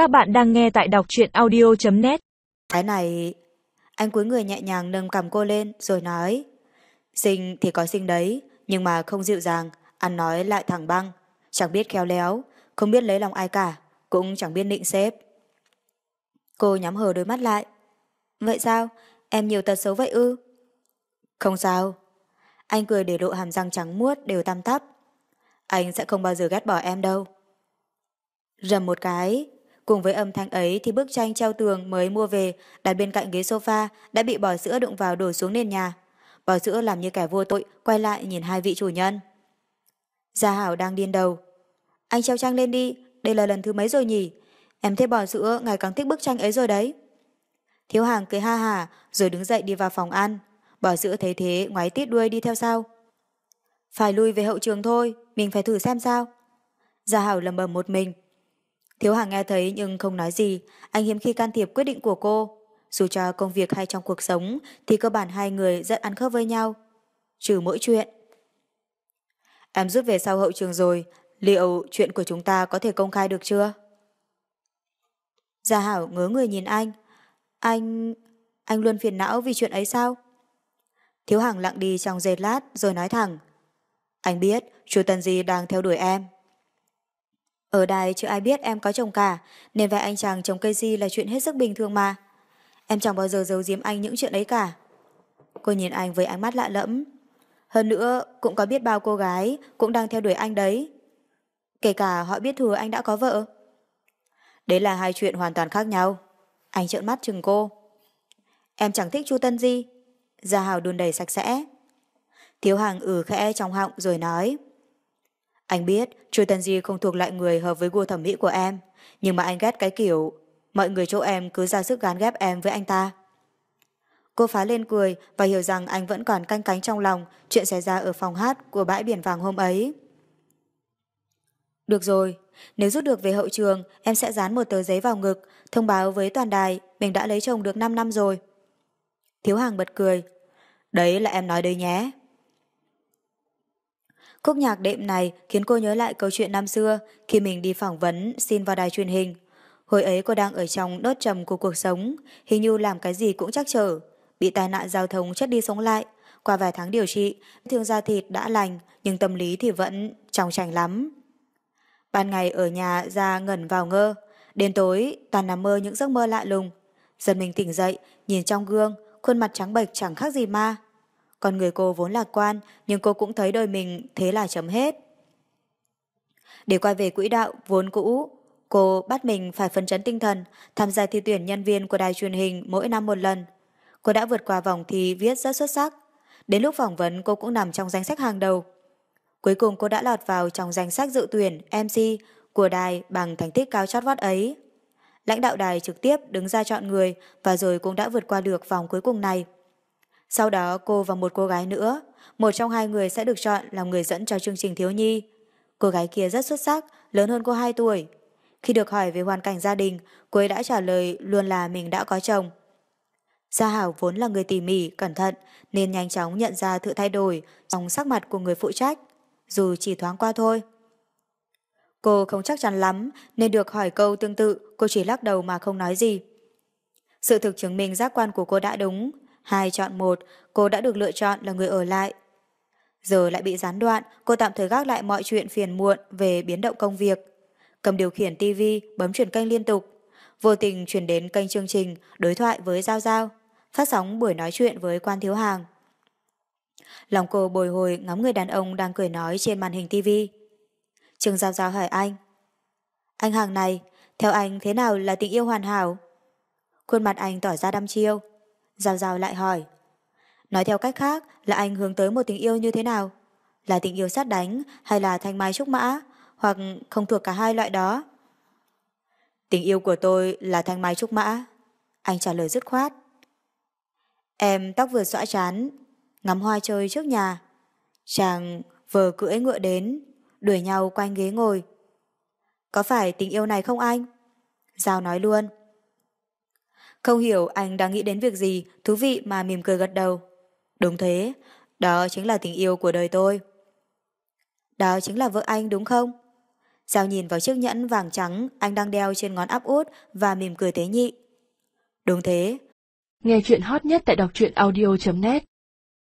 Các bạn đang nghe tại đọc truyện audio.net Cái này... Anh cúi người nhẹ nhàng nâng cầm cô lên, rồi nói, Sinh thì có sinh đấy, Nhưng mà không dịu dàng, Ăn nói lại thẳng băng. Chẳng biết khéo léo, Không biết lấy lòng ai cả, Cũng chẳng biết nịnh xếp Cô nhắm hờ đôi mắt lại. Vậy sao? Em nhiều tật xấu vậy ư? Không sao. Anh cười để lộ hàm răng trắng muốt đều tăm tắp. Anh sẽ không bao giờ ghét bỏ em đâu. Rầm một cái Cùng với âm thanh ấy thì bức tranh treo tường mới mua về đặt bên cạnh ghế sofa đã bị bò sữa đụng vào đổ xuống nền nhà. Bò sữa làm như kẻ vô tội quay lại nhìn hai vị chủ nhân. Gia Hảo đang điên đầu. Anh treo tranh lên đi, đây là lần thứ mấy rồi nhỉ? Em thấy bò sữa ngày càng thích bức tranh ấy rồi đấy. Thiếu hàng cười ha hà rồi đứng dậy đi vào phòng ăn. Bò sữa thấy thế ngoái tít đuôi đi theo sau. Phải lui về hậu trường thôi, mình phải thử xem sao. Gia Hảo lầm bầm một mình. Thiếu hàng nghe thấy nhưng không nói gì, anh hiếm khi can thiệp quyết định của cô. Dù cho công việc hay trong cuộc sống thì cơ bản hai người rất ăn khớp với nhau. Trừ mỗi chuyện. Em rút về sau hậu trường rồi, liệu chuyện của chúng ta có thể công khai được chưa? Gia Hảo ngớ người nhìn anh. Anh... anh luôn phiền não vì chuyện ấy sao? Thiếu hàng lặng đi trong giây lát rồi nói thẳng. Anh biết, chú Tần Di đang theo đuổi em. Ở đài chưa ai biết em có chồng cả, nên vậy anh chàng trồng cây gì là chuyện hết sức bình thường mà. Em chẳng bao giờ giấu giếm anh những chuyện ấy cả. Cô nhìn anh với ánh mắt lạ lẫm. Hơn nữa, cũng có biết bao cô gái cũng đang theo đuổi anh đấy. Kể cả họ biết thừa anh đã có vợ. Đấy là hai chuyện hoàn toàn khác nhau. Anh trợn mắt chừng cô. Em chẳng thích chu Tân Di. Gia Hào đun đầy sạch sẽ. Thiếu hàng ử khẽ trong họng rồi nói. Anh biết Chu Tân Di không thuộc lại người hợp với gu thẩm mỹ của em, nhưng mà anh ghét cái kiểu mọi người chỗ em cứ ra sức gán ghép em với anh ta. Cô phá lên cười và hiểu rằng anh vẫn còn canh cánh trong lòng chuyện xảy ra ở phòng hát của bãi biển vàng hôm ấy. Được rồi, nếu rút được về hậu trường, em sẽ dán một tờ giấy vào ngực, thông báo với toàn đài mình đã lấy chồng được 5 năm rồi. Thiếu hàng bật cười. Đấy là em nói đấy nhé. Khúc nhạc đệm này khiến cô nhớ lại câu chuyện năm xưa khi mình đi phỏng vấn xin vào đài truyền hình. Hồi ấy cô đang ở trong đốt trầm của cuộc sống, hình như làm cái gì cũng chắc trở. Bị tai nạn giao thông chất đi sống lại. Qua vài tháng điều trị, thương da thịt đã lành, nhưng tâm lý thì vẫn trong trành lắm. Ban ngày ở nhà ra ngẩn vào ngơ, đến tối toàn nằm mơ những giấc mơ lạ lùng. Dần mình tỉnh dậy, nhìn trong gương, khuôn mặt trắng bệch chẳng khác gì ma. Còn người cô vốn lạc quan, nhưng cô cũng thấy đời mình thế là chấm hết. Để quay về quỹ đạo vốn cũ, cô bắt mình phải phấn chấn tinh thần, tham gia thi tuyển nhân viên của đài truyền hình mỗi năm một lần. Cô đã vượt qua vòng thi viết rất xuất sắc. Đến lúc phỏng vấn cô cũng nằm trong danh sách hàng đầu. Cuối cùng cô đã lọt vào trong danh sách dự tuyển MC của đài bằng thành tích cao chót vót ấy. Lãnh đạo đài trực tiếp đứng ra chọn người và rồi cũng đã vượt qua được vòng cuối cùng này. Sau đó cô và một cô gái nữa, một trong hai người sẽ được chọn làm người dẫn cho chương trình thiếu nhi. Cô gái kia rất xuất sắc, lớn hơn cô 2 tuổi. Khi được hỏi về hoàn cảnh gia đình, cô ấy đã trả lời luôn là mình đã có chồng. Gia Hảo vốn là người tỉ mỉ, cẩn thận, nên nhanh chóng nhận ra sự thay đổi trong sắc mặt của người phụ trách, dù chỉ thoáng qua thôi. Cô không chắc chắn lắm, nên được hỏi câu tương tự, cô chỉ lắc đầu mà không nói gì. Sự thực chứng minh giác quan của cô đã đúng, Hai chọn một, cô đã được lựa chọn là người ở lại. Giờ lại bị gián đoạn, cô tạm thời gác lại mọi chuyện phiền muộn về biến động công việc. Cầm điều khiển TV, bấm chuyển kênh liên tục. Vô tình chuyển đến kênh chương trình đối thoại với Giao Giao, phát sóng buổi nói chuyện với quan thiếu hàng. Lòng cô bồi hồi ngắm người đàn ông đang cười nói trên màn hình TV. Trương Giao Giao hỏi anh. Anh hàng này, theo anh thế nào là tình yêu hoàn hảo? Khuôn mặt anh tỏ ra đăm chiêu. Giao Giao lại hỏi. Nói theo cách khác là anh hướng tới một tình yêu như thế nào? Là tình yêu sát đánh hay là thanh mai trúc mã? Hoặc không thuộc cả hai loại đó? Tình yêu của tôi là thanh mai trúc mã. Anh trả lời dứt khoát. Em tóc vừa xõa chán, ngắm hoa chơi trước nhà. Chàng vừa cưỡi ngựa đến, đuổi nhau quanh ghế ngồi. Có phải tình yêu này không anh? Giao nói luôn. Không hiểu anh đang nghĩ đến việc gì thú vị mà mỉm cười gật đầu. Đúng thế, đó chính là tình yêu của đời tôi. Đó chính là vợ anh đúng không? Giao nhìn vào chiếc nhẫn vàng trắng anh đang đeo trên ngón áp út và mỉm cười tế nhị. Đúng thế. Nghe chuyện hot nhất tại đọc truyện audio.net